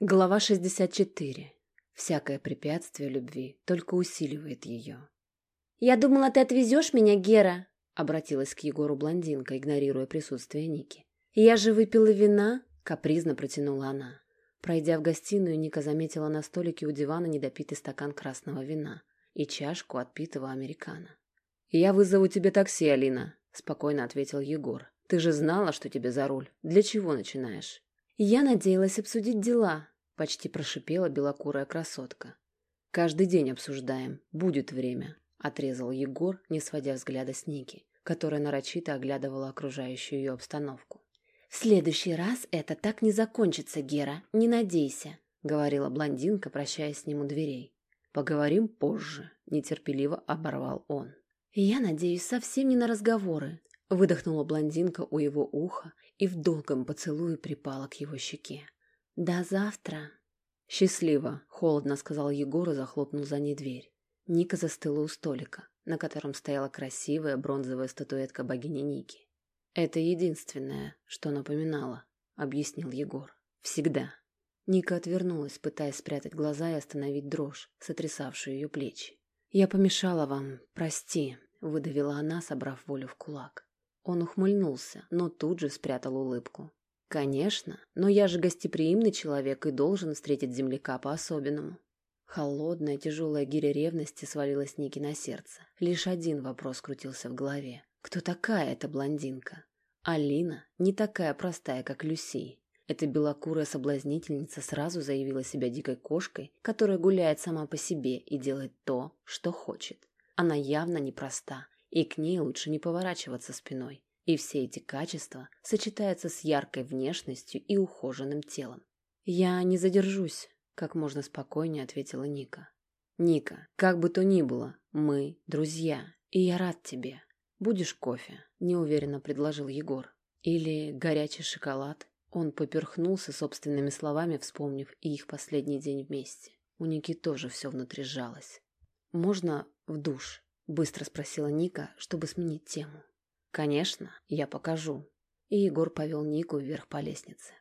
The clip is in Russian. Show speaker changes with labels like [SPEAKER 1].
[SPEAKER 1] Глава 64. Всякое препятствие любви только усиливает ее.
[SPEAKER 2] «Я думала, ты отвезешь меня, Гера!» Обратилась к Егору блондинка, игнорируя присутствие Ники.
[SPEAKER 1] «Я же выпила вина!» — капризно протянула она. Пройдя в гостиную, Ника заметила на столике у дивана недопитый стакан красного вина и чашку отпитого американо. «Я вызову тебе такси, Алина», — спокойно ответил Егор. «Ты же знала, что тебе за руль. Для чего начинаешь?»
[SPEAKER 2] «Я надеялась обсудить дела», — почти прошипела белокурая красотка.
[SPEAKER 1] «Каждый день обсуждаем. Будет время», — отрезал Егор, не сводя взгляда с Ники, которая нарочито оглядывала окружающую ее обстановку.
[SPEAKER 2] «В следующий раз это так не закончится, Гера, не надейся», — говорила блондинка, прощаясь с ним у дверей.
[SPEAKER 1] «Поговорим позже», — нетерпеливо оборвал он.
[SPEAKER 2] «Я надеюсь совсем не на разговоры», — выдохнула блондинка у его уха и в долгом поцелуе припала к его щеке. «До завтра!»
[SPEAKER 1] «Счастливо!» — холодно сказал Егор и захлопнул за ней дверь. Ника застыла у столика, на котором стояла красивая бронзовая статуэтка богини Ники. «Это единственное, что напоминало», — объяснил Егор. «Всегда». Ника отвернулась, пытаясь спрятать глаза и остановить дрожь, сотрясавшую ее плечи. «Я помешала вам, прости», — выдавила она, собрав волю в кулак. Он ухмыльнулся, но тут же спрятал улыбку. «Конечно, но я же гостеприимный человек и должен встретить земляка по-особенному». Холодная, тяжелая гиря ревности свалилась Ники на сердце. Лишь один вопрос крутился в голове. Кто такая эта блондинка? Алина не такая простая, как Люси. Эта белокурая соблазнительница сразу заявила себя дикой кошкой, которая гуляет сама по себе и делает то, что хочет. Она явно непроста, и к ней лучше не поворачиваться спиной. И все эти качества сочетаются с яркой внешностью и ухоженным телом. «Я не задержусь», — как можно спокойнее ответила Ника. «Ника, как бы то ни было, мы друзья, и я рад тебе. Будешь кофе?» — неуверенно предложил Егор. «Или горячий шоколад?» Он поперхнулся собственными словами, вспомнив и их последний день вместе. У Ники тоже все внутри сжалось. «Можно в душ?» — быстро спросила Ника, чтобы сменить тему. «Конечно, я покажу». И Егор повел Нику вверх по лестнице.